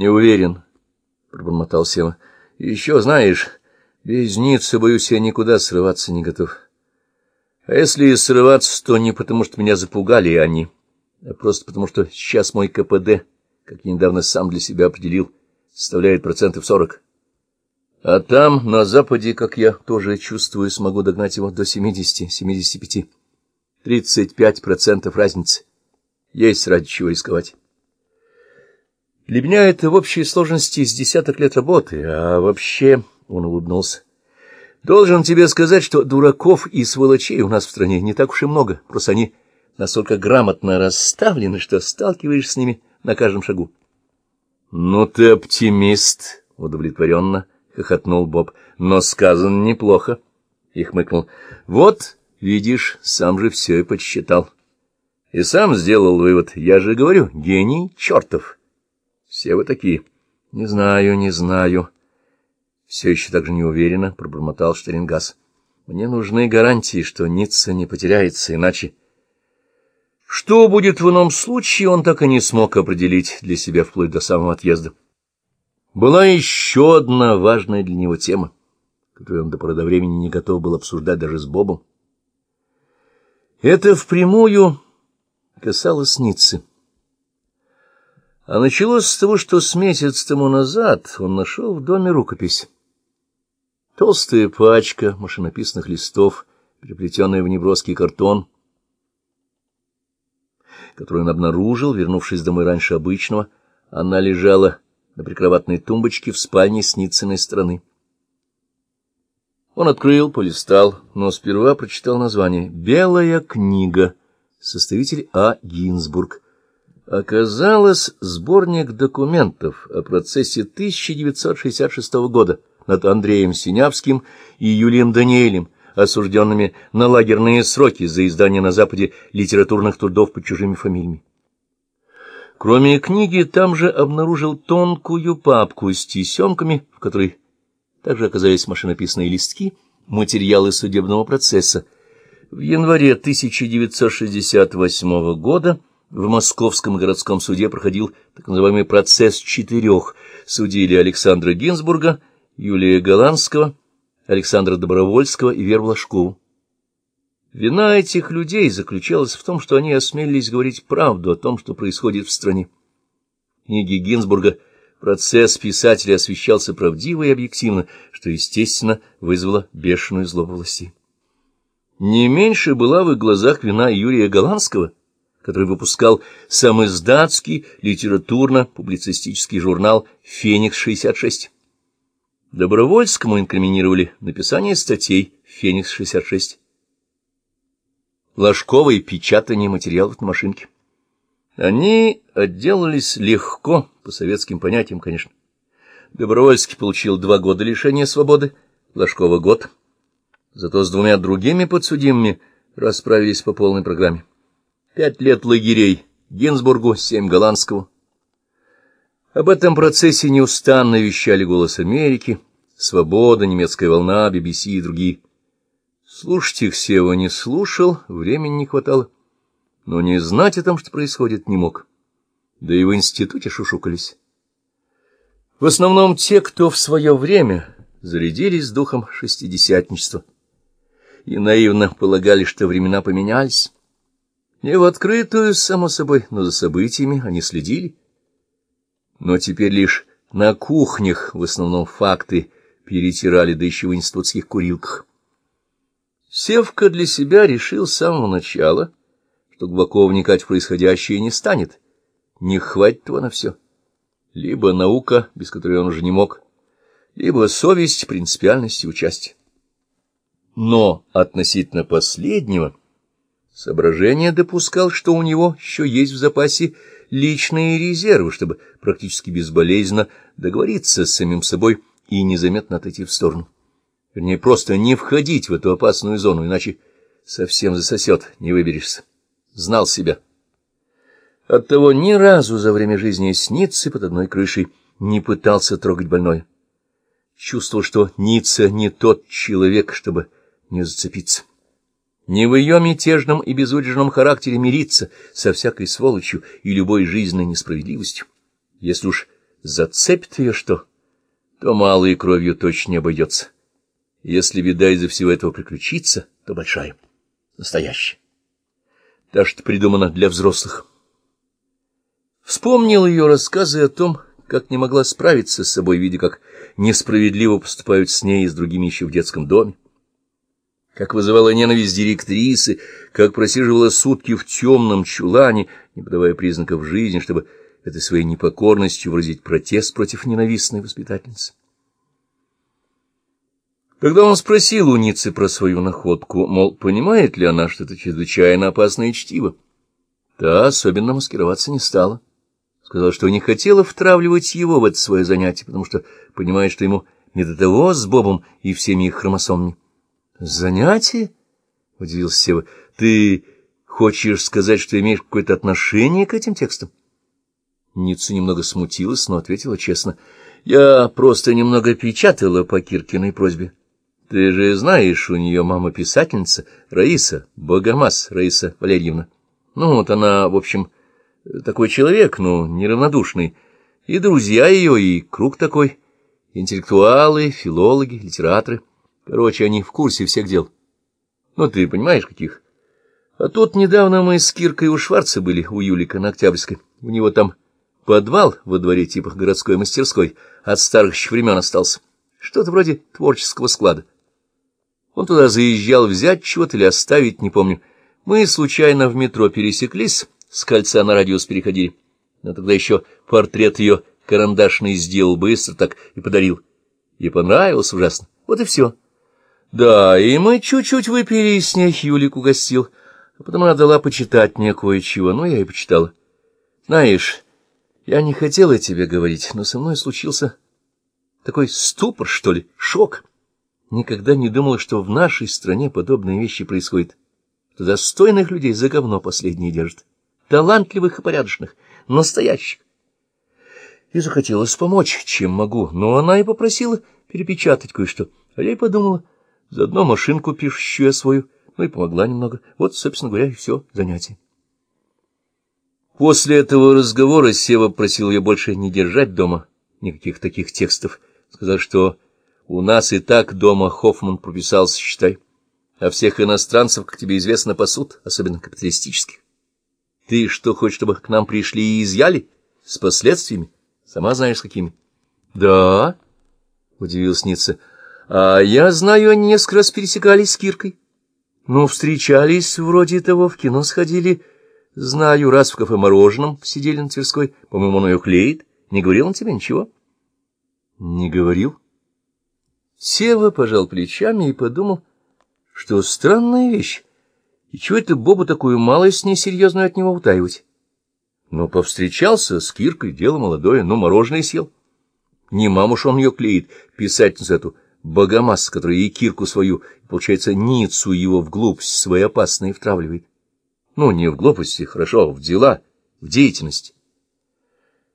Не уверен, — пробормотал Сема. — Еще знаешь, без Ниццы, боюсь, я никуда срываться не готов. А если и срываться, то не потому, что меня запугали они, а просто потому, что сейчас мой КПД, как я недавно сам для себя определил, составляет процентов сорок. А там, на Западе, как я тоже чувствую, смогу догнать его до семидесяти-семидесяти пяти. Тридцать пять процентов разницы. Есть ради чего рисковать. Для меня это в общей сложности с десяток лет работы, а вообще, — он улыбнулся, — должен тебе сказать, что дураков и сволочей у нас в стране не так уж и много, просто они настолько грамотно расставлены, что сталкиваешься с ними на каждом шагу. — Ну ты оптимист, — удовлетворенно хохотнул Боб, — но сказано неплохо, — и хмыкнул. — Вот, видишь, сам же все и подсчитал. И сам сделал вывод, я же говорю, гений чертов. — все вы такие. Не знаю, не знаю. Все еще так же неуверенно пробормотал Штерингас. Мне нужны гарантии, что Ницца не потеряется, иначе... Что будет в ином случае, он так и не смог определить для себя вплоть до самого отъезда. Была еще одна важная для него тема, которую он до поры до времени не готов был обсуждать даже с Бобом. Это впрямую касалось Ниццы. А началось с того, что с месяц тому назад он нашел в доме рукопись. Толстая пачка машинописных листов, переплетенная в неброский картон, которую он обнаружил, вернувшись домой раньше обычного. Она лежала на прикроватной тумбочке в спальне Сницыной стороны. Он открыл, полистал, но сперва прочитал название «Белая книга», составитель А. Гинзбург. Оказалось, сборник документов о процессе 1966 года над Андреем Синявским и Юлием Даниэлем, осужденными на лагерные сроки за издание на Западе литературных трудов под чужими фамилиями. Кроме книги, там же обнаружил тонкую папку с тесемками, в которой также оказались машинописные листки, материалы судебного процесса. В январе 1968 года в Московском городском суде проходил так называемый процесс четырех. Судили Александра Гинзбурга, Юлия Голландского, Александра Добровольского и Веру Ложкову. Вина этих людей заключалась в том, что они осмелились говорить правду о том, что происходит в стране. В книге Гинзбурга процесс писателя освещался правдиво и объективно, что, естественно, вызвало бешеную злобу властей. Не меньше была в их глазах вина Юрия Голландского — который выпускал самоиздатский литературно-публицистический журнал «Феникс-66». Добровольскому инкриминировали написание статей «Феникс-66». Ложковое печатание материалов на машинке. Они отделались легко, по советским понятиям, конечно. Добровольский получил два года лишения свободы, Ложкова — год. Зато с двумя другими подсудимыми расправились по полной программе. Пять лет лагерей Гинзбургу, семь голландского. Об этом процессе неустанно вещали «Голос Америки», «Свобода», «Немецкая волна», BBC и другие. Слушать их Сева не слушал, времени не хватало. Но не знать о том, что происходит, не мог. Да и в институте шушукались. В основном те, кто в свое время зарядились духом шестидесятничества и наивно полагали, что времена поменялись. Не в открытую, само собой, но за событиями они следили. Но теперь лишь на кухнях в основном факты перетирали, да еще в институтских курилках. Севка для себя решил с самого начала, что глубоко вникать в происходящее не станет. Не хватит его на все. Либо наука, без которой он уже не мог, либо совесть, принципиальность и участие. Но относительно последнего Соображение допускал, что у него еще есть в запасе личные резервы, чтобы практически безболезненно договориться с самим собой и незаметно отойти в сторону. Вернее, просто не входить в эту опасную зону, иначе совсем засосет, не выберешься. Знал себя. Оттого ни разу за время жизни снится под одной крышей не пытался трогать больное. Чувствовал, что Ницца не тот человек, чтобы не зацепиться не в ее мятежном и безудержном характере мириться со всякой сволочью и любой жизненной несправедливостью. Если уж зацепит ее что, то малой кровью точно не обойдется. Если беда из-за всего этого приключится, то большая, настоящая. Та, что придумана для взрослых. Вспомнил ее рассказы о том, как не могла справиться с собой, видя, как несправедливо поступают с ней и с другими еще в детском доме, как вызывала ненависть директрисы, как просиживала сутки в темном чулане, не подавая признаков жизни, чтобы этой своей непокорностью выразить протест против ненавистной воспитательницы. Когда он спросил у Ницы про свою находку, мол, понимает ли она, что это чрезвычайно опасное чтиво, та особенно маскироваться не стала. Сказала, что не хотела втравливать его в это свое занятие, потому что понимает, что ему не до того с Бобом и всеми их хромосомами. — Занятие? — удивился Сева. — Ты хочешь сказать, что имеешь какое-то отношение к этим текстам? Ницца немного смутилась, но ответила честно. — Я просто немного печатала по Киркиной просьбе. Ты же знаешь, у нее мама писательница, Раиса, Богомаз Раиса Валерьевна. Ну, вот она, в общем, такой человек, ну, неравнодушный. И друзья ее, и круг такой. Интеллектуалы, филологи, литераторы. Короче, они в курсе всех дел. Ну, ты понимаешь, каких. А тут недавно мы с Киркой у Шварца были, у Юлика на Октябрьской. У него там подвал во дворе типа городской мастерской от старых еще времен остался. Что-то вроде творческого склада. Он туда заезжал взять чего-то или оставить, не помню. Мы случайно в метро пересеклись, с кольца на радиус переходили. Но тогда еще портрет ее карандашный сделал быстро так и подарил. Ей понравилось ужасно. Вот и все. Да, и мы чуть-чуть выпили, и с ней Юлик угостил. А потом она дала почитать мне кое-чего, ну, я и почитала. Знаешь, я не хотела тебе говорить, но со мной случился такой ступор, что ли, шок. Никогда не думала, что в нашей стране подобные вещи происходят. Что достойных людей за говно последние держат. Талантливых и порядочных, настоящих. И захотелось помочь, чем могу, но она и попросила перепечатать кое-что. А я и подумала, заодно машинку пишущую я свою, ну и помогла немного. Вот, собственно говоря, и все занятие. После этого разговора Сева просил ее больше не держать дома никаких таких текстов. Сказал, что у нас и так дома Хоффман прописался, считай. А всех иностранцев, как тебе известно, пасут, особенно капиталистических. Ты что, хочешь, чтобы к нам пришли и изъяли? С последствиями? Сама знаешь, какими. — Да, — удивился Ницца. — А я знаю, они несколько раз пересекались с Киркой. Ну, встречались вроде того, в кино сходили. Знаю, раз в кафе мороженом сидели на Тверской. По-моему, он ее клеит. Не говорил он тебе ничего? — Не говорил. Сева пожал плечами и подумал, что странная вещь, и чего это Бобу такую малость несерьезную от него утаивать? Но повстречался с Киркой, дело молодое, но мороженое съел. Не мамуш он ее клеит, писательницу эту, богомаз, который и Кирку свою, получается, Ницу его в глупость свои опасные втравливает. Ну, не в глупости, хорошо, в дела, в деятельность.